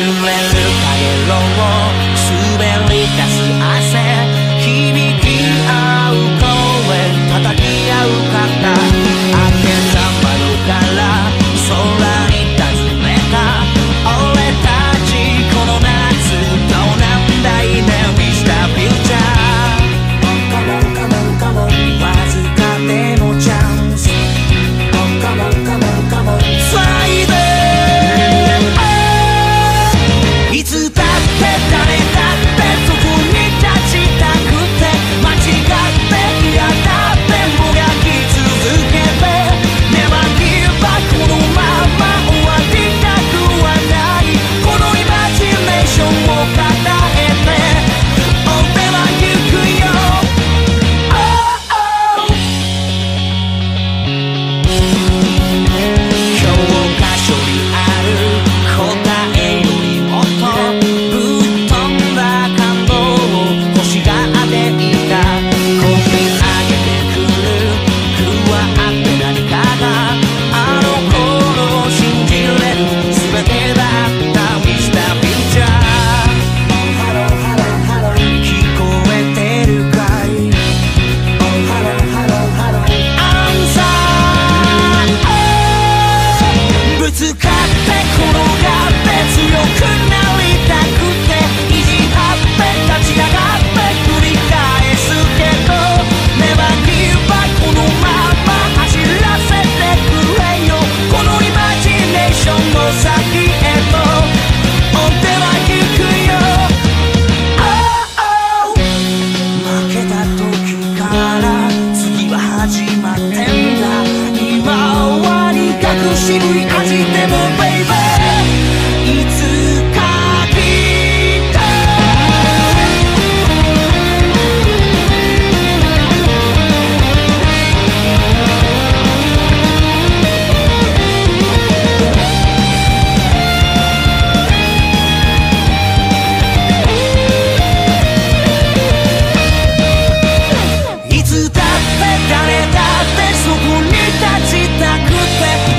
れる影ロを滑り出し汗。って転がって強くなりたく渋い味でもベイベーいつかきっと。いつだって誰だってそこに立ちたくて。